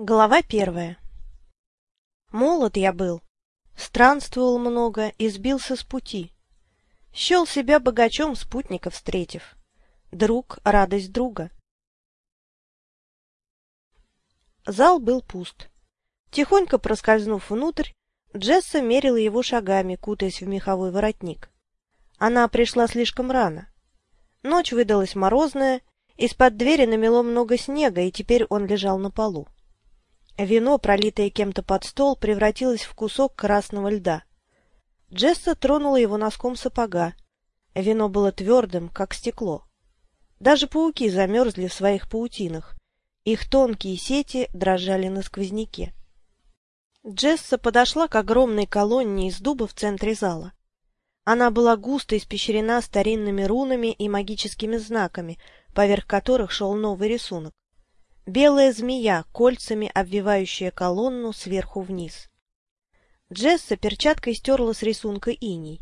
Глава первая Молод я был, странствовал много и сбился с пути. Щел себя богачом спутников встретив. Друг — радость друга. Зал был пуст. Тихонько проскользнув внутрь, Джесса мерила его шагами, кутаясь в меховой воротник. Она пришла слишком рано. Ночь выдалась морозная, из-под двери намело много снега, и теперь он лежал на полу. Вино, пролитое кем-то под стол, превратилось в кусок красного льда. Джесса тронула его носком сапога. Вино было твердым, как стекло. Даже пауки замерзли в своих паутинах. Их тонкие сети дрожали на сквозняке. Джесса подошла к огромной колонне из дуба в центре зала. Она была густо испещрена старинными рунами и магическими знаками, поверх которых шел новый рисунок. Белая змея, кольцами обвивающая колонну сверху вниз. Джесса перчаткой стерла с рисунка иней.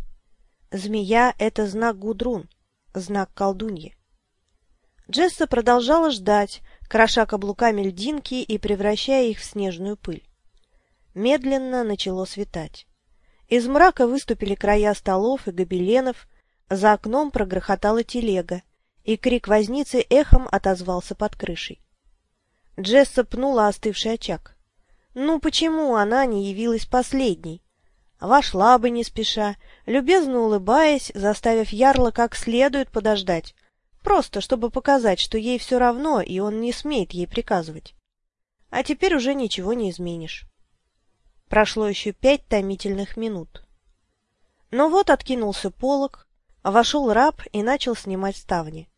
Змея — это знак Гудрун, знак колдуньи. Джесса продолжала ждать, кроша каблуками льдинки и превращая их в снежную пыль. Медленно начало светать. Из мрака выступили края столов и гобеленов, за окном прогрохотала телега, и крик возницы эхом отозвался под крышей. Джесса пнула остывший очаг. Ну почему она не явилась последней? Вошла бы не спеша, любезно улыбаясь, заставив Ярла как следует подождать, просто чтобы показать, что ей все равно, и он не смеет ей приказывать. А теперь уже ничего не изменишь. Прошло еще пять томительных минут. Но вот откинулся полог, вошел раб и начал снимать ставни.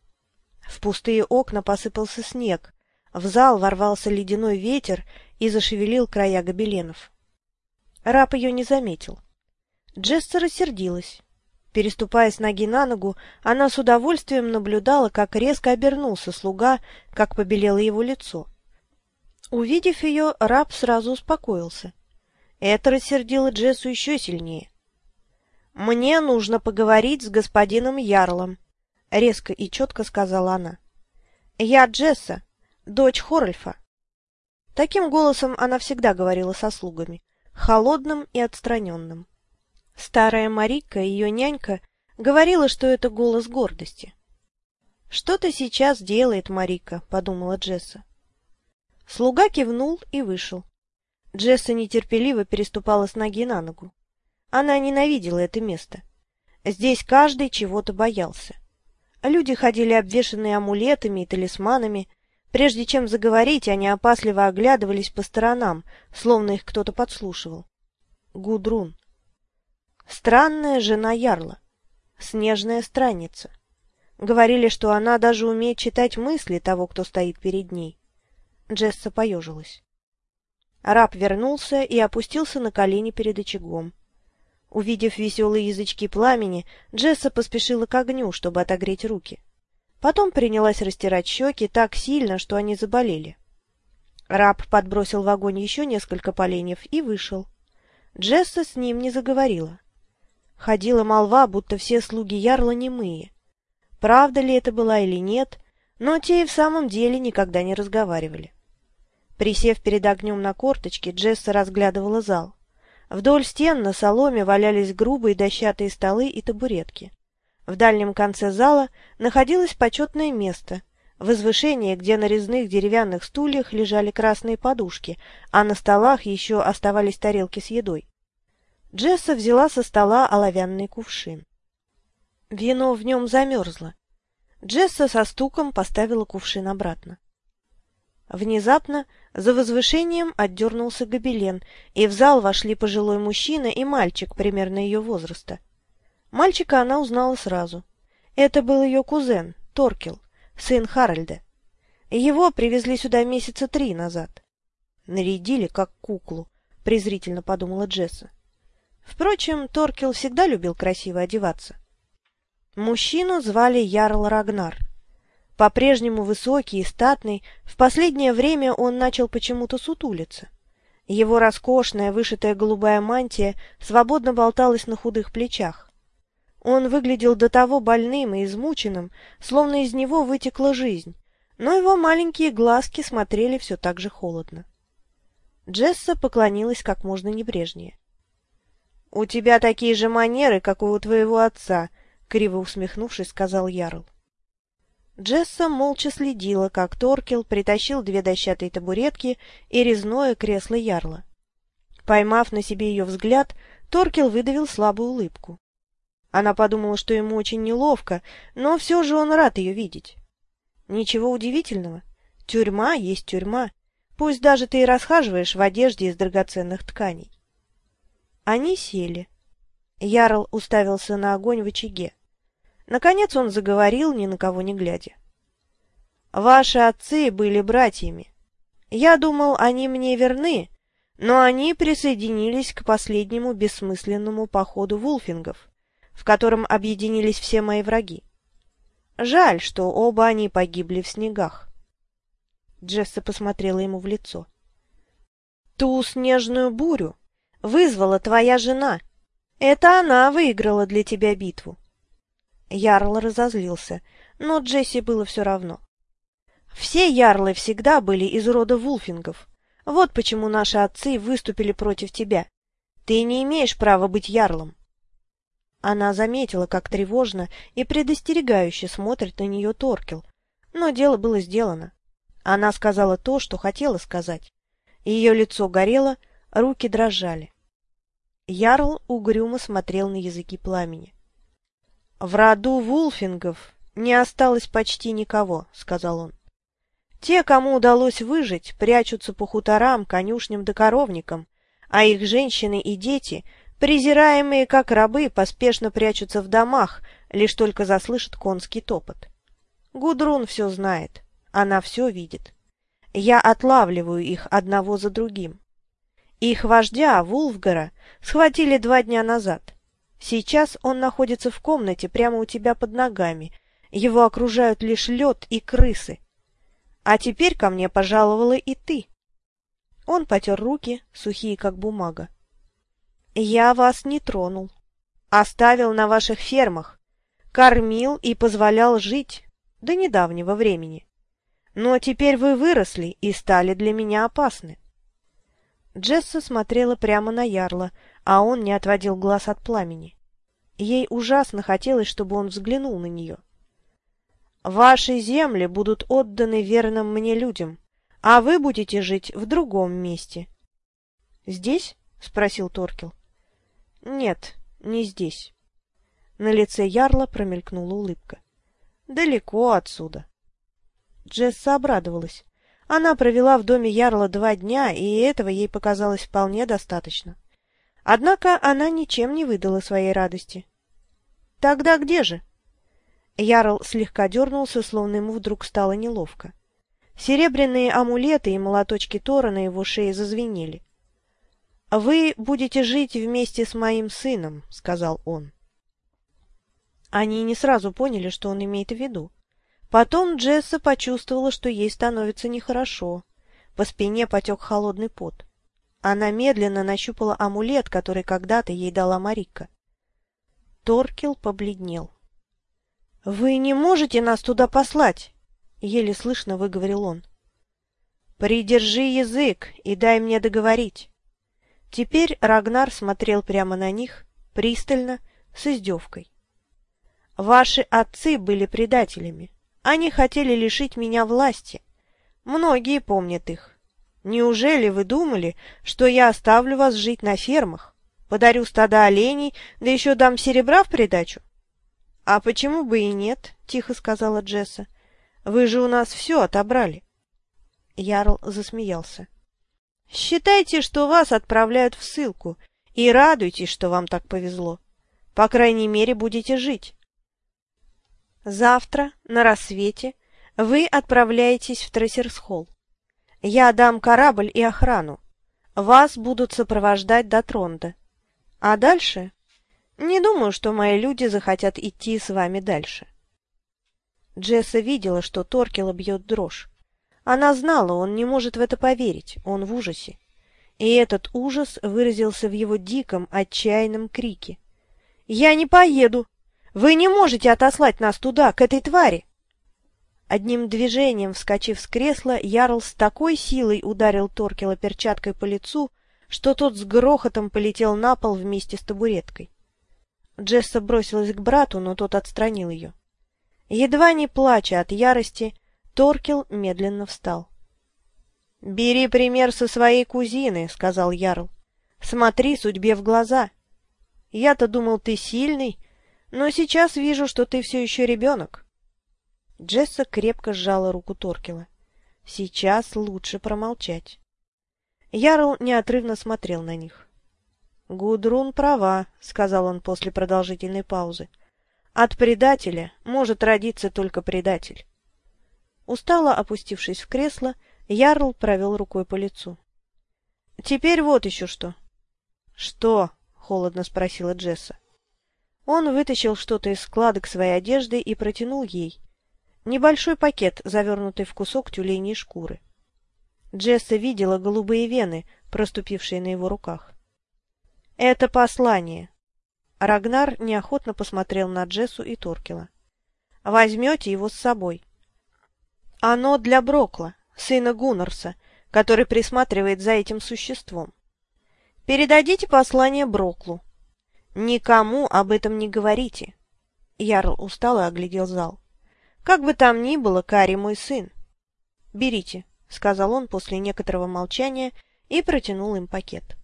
В пустые окна посыпался снег, в зал ворвался ледяной ветер и зашевелил края гобеленов. Раб ее не заметил. Джесса рассердилась. Переступая с ноги на ногу, она с удовольствием наблюдала, как резко обернулся слуга, как побелело его лицо. Увидев ее, раб сразу успокоился. Это рассердило Джессу еще сильнее. «Мне нужно поговорить с господином Ярлом», — резко и четко сказала она. «Я Джесса, дочь Хорольфа. Таким голосом она всегда говорила со слугами, холодным и отстраненным. Старая Марика, ее нянька, говорила, что это голос гордости. «Что-то сейчас делает Марика», — подумала Джесса. Слуга кивнул и вышел. Джесса нетерпеливо переступала с ноги на ногу. Она ненавидела это место. Здесь каждый чего-то боялся. Люди ходили обвешанные амулетами и талисманами, Прежде чем заговорить, они опасливо оглядывались по сторонам, словно их кто-то подслушивал. Гудрун. Странная жена Ярла. Снежная странница. Говорили, что она даже умеет читать мысли того, кто стоит перед ней. Джесса поежилась. Раб вернулся и опустился на колени перед очагом. Увидев веселые язычки пламени, Джесса поспешила к огню, чтобы отогреть руки. Потом принялась растирать щеки так сильно, что они заболели. Раб подбросил в огонь еще несколько поленьев и вышел. Джесса с ним не заговорила. Ходила молва, будто все слуги ярла немые. Правда ли это была или нет, но те и в самом деле никогда не разговаривали. Присев перед огнем на корточке, Джесса разглядывала зал. Вдоль стен на соломе валялись грубые дощатые столы и табуретки. В дальнем конце зала находилось почетное место – возвышение, где на резных деревянных стульях лежали красные подушки, а на столах еще оставались тарелки с едой. Джесса взяла со стола оловянный кувшин. Вино в нем замерзло. Джесса со стуком поставила кувшин обратно. Внезапно за возвышением отдернулся гобелен, и в зал вошли пожилой мужчина и мальчик примерно ее возраста. Мальчика она узнала сразу. Это был ее кузен, Торкел, сын Харальда. Его привезли сюда месяца три назад. Нарядили, как куклу, презрительно подумала Джесса. Впрочем, Торкел всегда любил красиво одеваться. Мужчину звали Ярл Рагнар. По-прежнему высокий и статный, в последнее время он начал почему-то сутулиться. Его роскошная, вышитая голубая мантия свободно болталась на худых плечах. Он выглядел до того больным и измученным, словно из него вытекла жизнь, но его маленькие глазки смотрели все так же холодно. Джесса поклонилась как можно небрежнее. — У тебя такие же манеры, как у твоего отца, — криво усмехнувшись, сказал Ярл. Джесса молча следила, как Торкел притащил две дощатые табуретки и резное кресло Ярла. Поймав на себе ее взгляд, Торкел выдавил слабую улыбку. Она подумала, что ему очень неловко, но все же он рад ее видеть. Ничего удивительного. Тюрьма есть тюрьма, пусть даже ты и расхаживаешь в одежде из драгоценных тканей. Они сели. Ярл уставился на огонь в очаге. Наконец он заговорил, ни на кого не глядя. «Ваши отцы были братьями. Я думал, они мне верны, но они присоединились к последнему бессмысленному походу вулфингов, в котором объединились все мои враги. Жаль, что оба они погибли в снегах. Джесса посмотрела ему в лицо. «Ту снежную бурю вызвала твоя жена. Это она выиграла для тебя битву». Ярл разозлился, но Джесси было все равно. Все ярлы всегда были из рода вулфингов. Вот почему наши отцы выступили против тебя. Ты не имеешь права быть ярлом. Она заметила, как тревожно и предостерегающе смотрит на нее Торкел, но дело было сделано. Она сказала то, что хотела сказать. Ее лицо горело, руки дрожали. Ярл угрюмо смотрел на языки пламени. — В роду вулфингов не осталось почти никого, — сказал он. Те, кому удалось выжить, прячутся по хуторам, конюшням да коровникам, а их женщины и дети Презираемые как рабы поспешно прячутся в домах, лишь только заслышат конский топот. Гудрун все знает, она все видит. Я отлавливаю их одного за другим. Их вождя, Вулфгара, схватили два дня назад. Сейчас он находится в комнате прямо у тебя под ногами. Его окружают лишь лед и крысы. А теперь ко мне пожаловала и ты. Он потер руки, сухие как бумага. Я вас не тронул. Оставил на ваших фермах. Кормил и позволял жить до недавнего времени. Но теперь вы выросли и стали для меня опасны. Джесса смотрела прямо на Ярла, а он не отводил глаз от пламени. Ей ужасно хотелось, чтобы он взглянул на нее. «Ваши земли будут отданы верным мне людям, а вы будете жить в другом месте». «Здесь?» — спросил Торкел. Нет, не здесь. На лице Ярла промелькнула улыбка. Далеко отсюда. Джесса обрадовалась. Она провела в доме Ярла два дня, и этого ей показалось вполне достаточно. Однако она ничем не выдала своей радости. «Тогда где же?» Ярл слегка дернулся, словно ему вдруг стало неловко. Серебряные амулеты и молоточки Тора на его шее зазвенели. «Вы будете жить вместе с моим сыном», — сказал он. Они не сразу поняли, что он имеет в виду. Потом Джесса почувствовала, что ей становится нехорошо. По спине потек холодный пот. Она медленно нащупала амулет, который когда-то ей дала Марика. Торкел побледнел. — Вы не можете нас туда послать! — еле слышно выговорил он. — Придержи язык и дай мне договорить. Теперь Рагнар смотрел прямо на них, пристально, с издевкой. «Ваши отцы были предателями. Они хотели лишить меня власти. Многие помнят их. Неужели вы думали, что я оставлю вас жить на фермах, подарю стада оленей, да еще дам серебра в придачу?» «А почему бы и нет?» — тихо сказала Джесса. «Вы же у нас все отобрали». Ярл засмеялся. Считайте, что вас отправляют в ссылку, и радуйтесь, что вам так повезло. По крайней мере, будете жить. Завтра, на рассвете, вы отправляетесь в Трассерсхолл. Я дам корабль и охрану. Вас будут сопровождать до Тронда. А дальше? Не думаю, что мои люди захотят идти с вами дальше. Джесса видела, что Торкела бьет дрожь. Она знала, он не может в это поверить, он в ужасе. И этот ужас выразился в его диком, отчаянном крике. «Я не поеду! Вы не можете отослать нас туда, к этой твари!» Одним движением, вскочив с кресла, Ярл с такой силой ударил Торкела перчаткой по лицу, что тот с грохотом полетел на пол вместе с табуреткой. Джесса бросилась к брату, но тот отстранил ее. Едва не плача от ярости, Торкел медленно встал. — Бери пример со своей кузины, — сказал Ярл. — Смотри судьбе в глаза. Я-то думал, ты сильный, но сейчас вижу, что ты все еще ребенок. Джесса крепко сжала руку Торкела. Сейчас лучше промолчать. Ярл неотрывно смотрел на них. «Гудрун права», — сказал он после продолжительной паузы. «От предателя может родиться только предатель». Устало опустившись в кресло, Ярл провел рукой по лицу. «Теперь вот еще что». «Что?» — холодно спросила Джесса. Он вытащил что-то из складок своей одежды и протянул ей. Небольшой пакет, завернутый в кусок тюленей шкуры. Джесса видела голубые вены, проступившие на его руках. «Это послание». Рагнар неохотно посмотрел на Джессу и Торкела. «Возьмете его с собой». «Оно для Брокла, сына Гуннарса, который присматривает за этим существом. Передадите послание Броклу. Никому об этом не говорите». Ярл устало оглядел зал. «Как бы там ни было, Кари мой сын. Берите». — сказал он после некоторого молчания и протянул им пакет.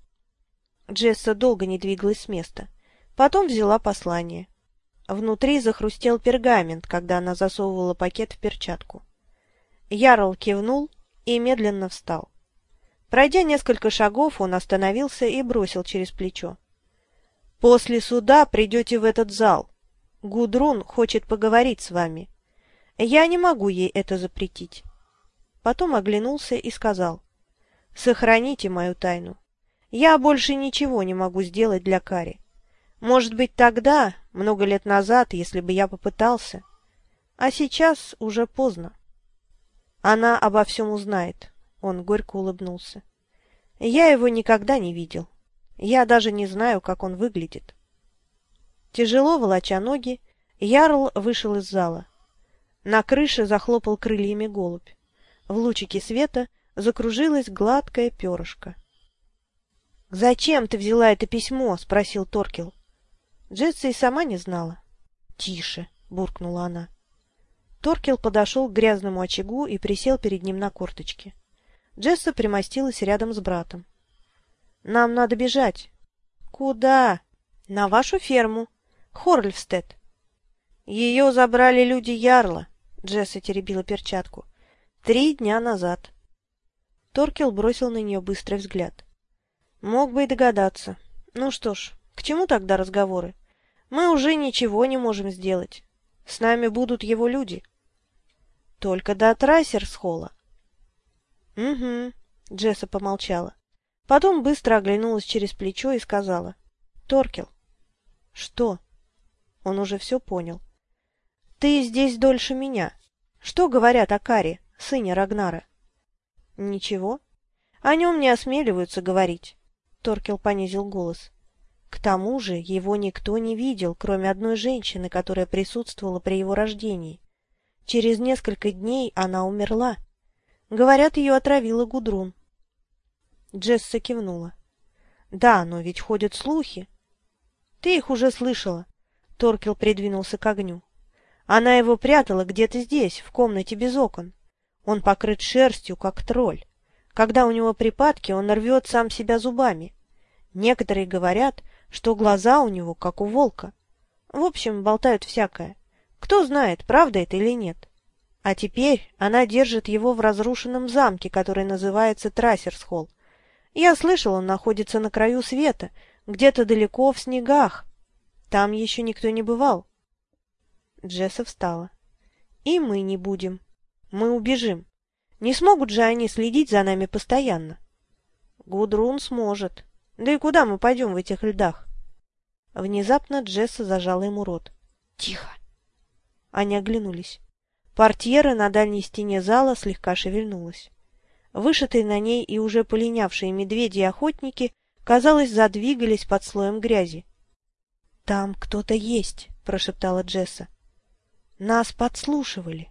Джесса долго не двигалась с места. Потом взяла послание. Внутри захрустел пергамент, когда она засовывала пакет в перчатку. Ярл кивнул и медленно встал. Пройдя несколько шагов, он остановился и бросил через плечо. «После суда придете в этот зал. Гудрун хочет поговорить с вами. Я не могу ей это запретить». Потом оглянулся и сказал, «Сохраните мою тайну. Я больше ничего не могу сделать для Кари. Может быть, тогда, много лет назад, если бы я попытался. А сейчас уже поздно. Она обо всем узнает». Он горько улыбнулся. «Я его никогда не видел. Я даже не знаю, как он выглядит». Тяжело волоча ноги, Ярл вышел из зала. На крыше захлопал крыльями голубь. В лучике света закружилось гладкое перышко. — Зачем ты взяла это письмо? — спросил Торкел. Джесса и сама не знала. — Тише, — буркнула она. Торкел подошел к грязному очагу и присел перед ним на корточки. Джесса примостилась рядом с братом. — Нам надо бежать. — Куда? — На вашу ферму. Хорльфстед. — Ее забрали люди Ярла, — Джесса теребила перчатку. Три дня назад. Торкел бросил на нее быстрый взгляд. Мог бы и догадаться. Ну что ж, к чему тогда разговоры? Мы уже ничего не можем сделать. С нами будут его люди. Только до Трайсерсхола. Угу, Джесса помолчала. Потом быстро оглянулась через плечо и сказала. Торкел. Что? Он уже все понял. Ты здесь дольше меня. Что говорят о Каре? сыне Рагнара. — Ничего. О нем не осмеливаются говорить. Торкел понизил голос. К тому же его никто не видел, кроме одной женщины, которая присутствовала при его рождении. Через несколько дней она умерла. Говорят, ее отравила Гудрун. Джесса кивнула. — Да, но ведь ходят слухи. — Ты их уже слышала. Торкел придвинулся к огню. Она его прятала где-то здесь, в комнате без окон. Он покрыт шерстью, как тролль. Когда у него припадки, он рвет сам себя зубами. Некоторые говорят, что глаза у него, как у волка. В общем, болтают всякое. Кто знает, правда это или нет. А теперь она держит его в разрушенном замке, который называется Трассерсхолл. Я слышал, он находится на краю света, где-то далеко в снегах. Там еще никто не бывал. Джесса встала. И мы не будем. Мы убежим. Не смогут же они следить за нами постоянно? Гудрун сможет. Да и куда мы пойдем в этих льдах? Внезапно Джесса зажала ему рот. Тихо. Они оглянулись. Портьера на дальней стене зала слегка шевельнулась. Вышитые на ней и уже полинявшие медведи и охотники, казалось, задвигались под слоем грязи. — Там кто-то есть, — прошептала Джесса. — Нас подслушивали.